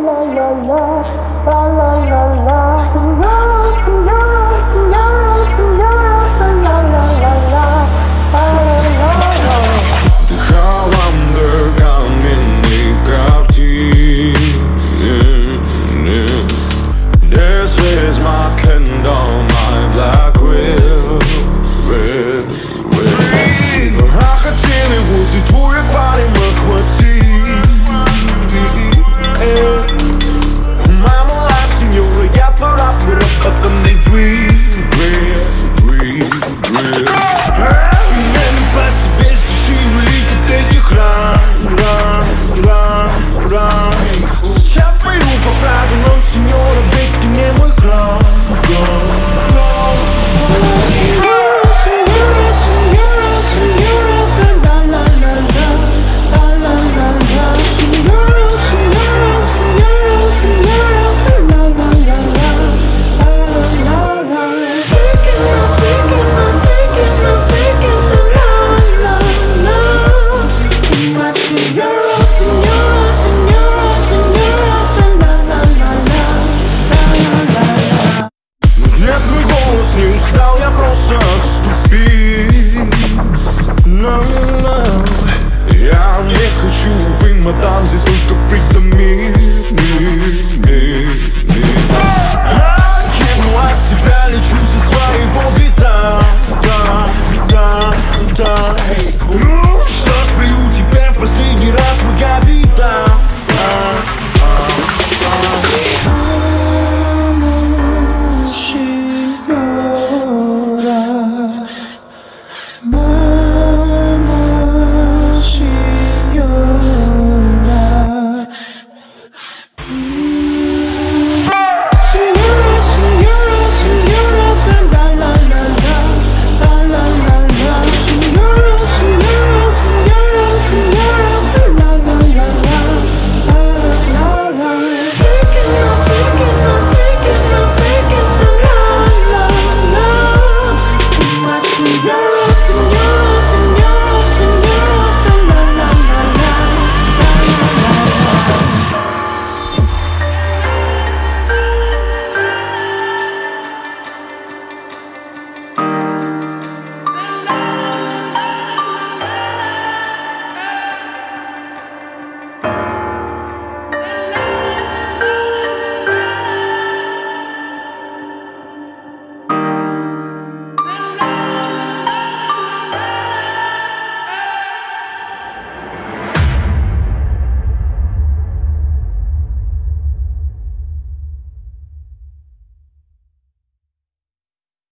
啦啦啦啦啦啦啦 голос Не устал я просто отступил. no. Я не хочу вымотать здесь только